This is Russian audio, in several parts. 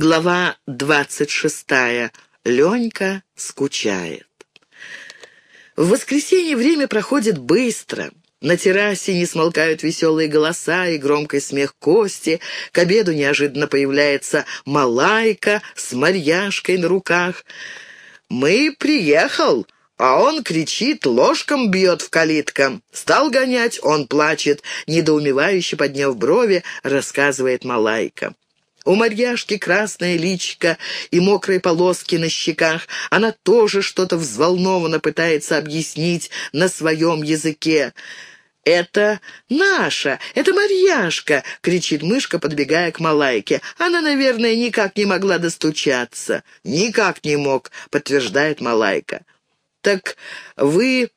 Глава двадцать шестая. Ленька скучает. В воскресенье время проходит быстро. На террасе не смолкают веселые голоса и громкий смех Кости. К обеду неожиданно появляется Малайка с Марьяшкой на руках. «Мы приехал!» А он кричит, ложком бьет в калиткам. Стал гонять, он плачет, недоумевающе подняв брови, рассказывает Малайка. У Марьяшки красное личико и мокрые полоски на щеках. Она тоже что-то взволнованно пытается объяснить на своем языке. «Это наша! Это Марьяшка!» — кричит мышка, подбегая к Малайке. «Она, наверное, никак не могла достучаться». «Никак не мог», — подтверждает Малайка. «Так вы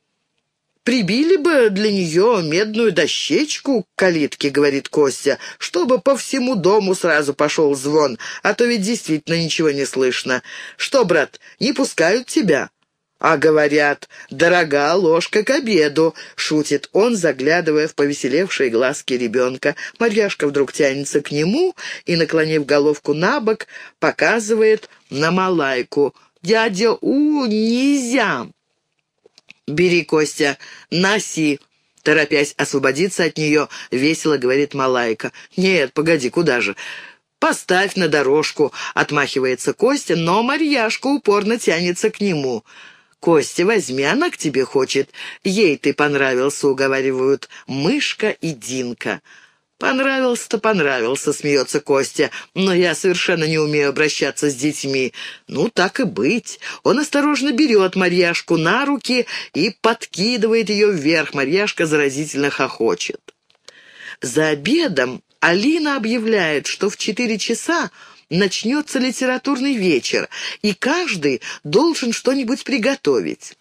прибили бы для нее медную дощечку к калитке», — говорит Костя, «чтобы по всему дому сразу пошел звон, а то ведь действительно ничего не слышно. Что, брат, не пускают тебя?» «А говорят, дорога ложка к обеду», — шутит он, заглядывая в повеселевшие глазки ребенка. Марьяшка вдруг тянется к нему и, наклонив головку на бок, показывает на Малайку. «Дядя У, нельзя!» «Бери, Костя, носи!» Торопясь освободиться от нее, весело говорит Малайка. «Нет, погоди, куда же?» «Поставь на дорожку», — отмахивается Костя, но Марьяшка упорно тянется к нему. «Костя, возьми, она к тебе хочет. Ей ты понравился», — уговаривают Мышка и Динка. «Понравился-то понравился», — смеется Костя, «но я совершенно не умею обращаться с детьми». «Ну, так и быть». Он осторожно берет Марьяшку на руки и подкидывает ее вверх. Марьяшка заразительно хохочет. За обедом Алина объявляет, что в четыре часа начнется литературный вечер, и каждый должен что-нибудь приготовить.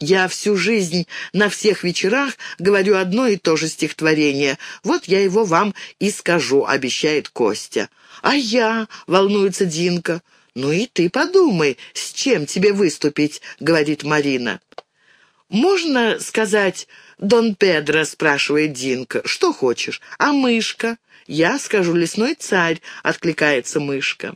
Я всю жизнь на всех вечерах говорю одно и то же стихотворение. Вот я его вам и скажу, обещает Костя. А я, волнуется Динка. Ну и ты подумай, с чем тебе выступить, говорит Марина. Можно сказать «Дон Педро», спрашивает Динка. Что хочешь? А мышка? Я скажу «Лесной царь», откликается мышка.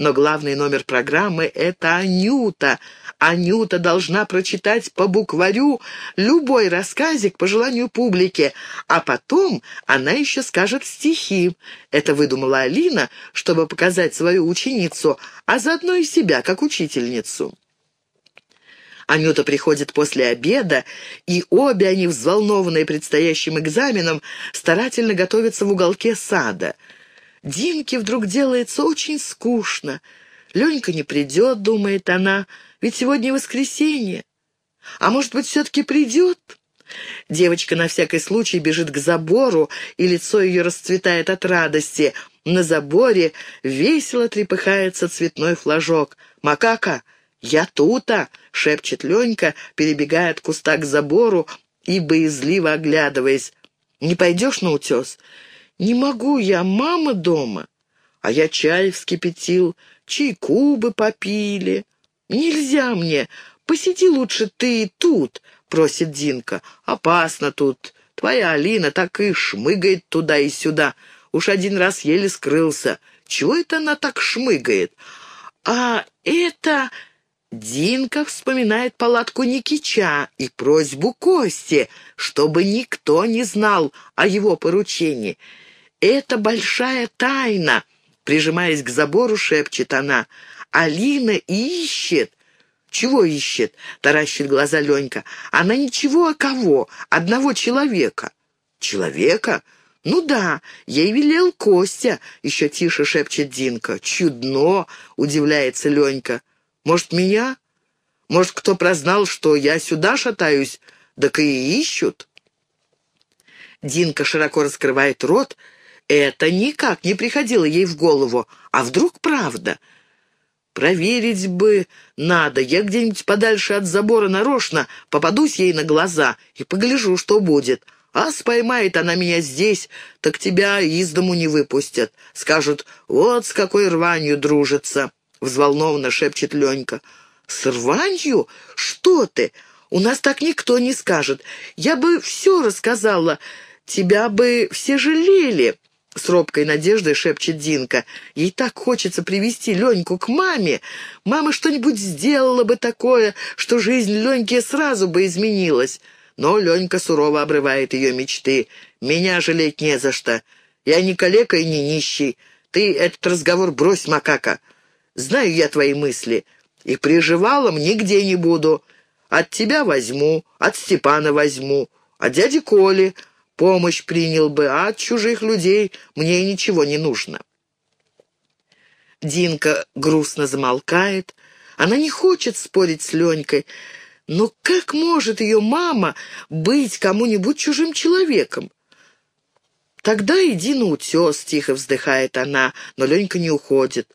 Но главный номер программы — это Анюта. Анюта должна прочитать по букварю любой рассказик по желанию публики, а потом она еще скажет стихи. Это выдумала Алина, чтобы показать свою ученицу, а заодно и себя, как учительницу. Анюта приходит после обеда, и обе они, взволнованные предстоящим экзаменом, старательно готовятся в уголке сада — Динке вдруг делается очень скучно. Ленька не придет, думает она, ведь сегодня воскресенье. А может быть, все-таки придет? Девочка на всякий случай бежит к забору, и лицо ее расцветает от радости. На заборе весело трепыхается цветной флажок. «Макака, я тута!» — шепчет Ленька, перебегая от куста к забору и боязливо оглядываясь. «Не пойдешь на утес?» «Не могу я, мама дома, а я чай вскипятил, чайку бы попили. Нельзя мне, посиди лучше ты тут», — просит Динка. «Опасно тут, твоя Алина так и шмыгает туда и сюда. Уж один раз еле скрылся. Чего это она так шмыгает?» «А это...» Динка вспоминает палатку Никича и просьбу Кости, чтобы никто не знал о его поручении. «Это большая тайна!» Прижимаясь к забору, шепчет она. «Алина ищет!» «Чего ищет?» — таращит глаза Ленька. «Она ничего, а кого? Одного человека». «Человека?» «Ну да, ей велел Костя», — еще тише шепчет Динка. «Чудно!» — удивляется Ленька. «Может, меня? Может, кто прознал, что я сюда шатаюсь? Так и ищут?» Динка широко раскрывает рот, — это никак не приходило ей в голову. А вдруг правда? Проверить бы надо. Я где-нибудь подальше от забора нарочно попадусь ей на глаза и погляжу, что будет. А споймает она меня здесь, так тебя из дому не выпустят. Скажут, вот с какой рванью дружится. Взволнованно шепчет Ленька. С рванью? Что ты? У нас так никто не скажет. Я бы все рассказала. Тебя бы все жалели. С робкой надеждой шепчет Динка. Ей так хочется привести Леньку к маме. Мама что-нибудь сделала бы такое, что жизнь Леньки сразу бы изменилась. Но Ленька сурово обрывает ее мечты. «Меня жалеть не за что. Я не калека и не нищий. Ты этот разговор брось, макака. Знаю я твои мысли. И приживалом нигде не буду. От тебя возьму, от Степана возьму, от дяди Коли помощь принял бы, а от чужих людей мне ничего не нужно. Динка грустно замолкает. Она не хочет спорить с Ленькой. Но как может ее мама быть кому-нибудь чужим человеком? «Тогда иди на утес», — тихо вздыхает она, но Ленька не уходит.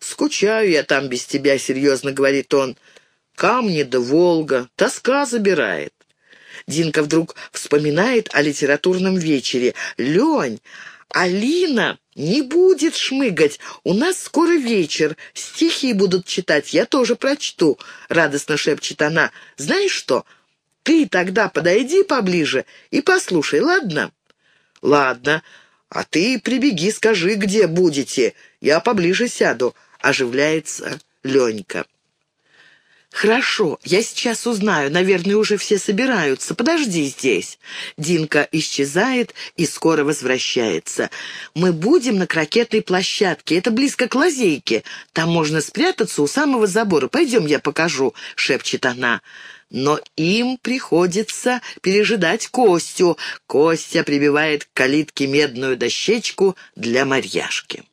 «Скучаю я там без тебя», — серьезно говорит он. «Камни да Волга, тоска забирает». Динка вдруг вспоминает о литературном вечере. «Лень, Алина не будет шмыгать. У нас скоро вечер. Стихи будут читать. Я тоже прочту», — радостно шепчет она. «Знаешь что? Ты тогда подойди поближе и послушай, ладно?» «Ладно. А ты прибеги, скажи, где будете. Я поближе сяду», — оживляется Ленька. «Хорошо, я сейчас узнаю. Наверное, уже все собираются. Подожди здесь». Динка исчезает и скоро возвращается. «Мы будем на крокетной площадке. Это близко к лазейке. Там можно спрятаться у самого забора. Пойдем, я покажу», — шепчет она. Но им приходится пережидать Костю. Костя прибивает к калитке медную дощечку для Марьяшки.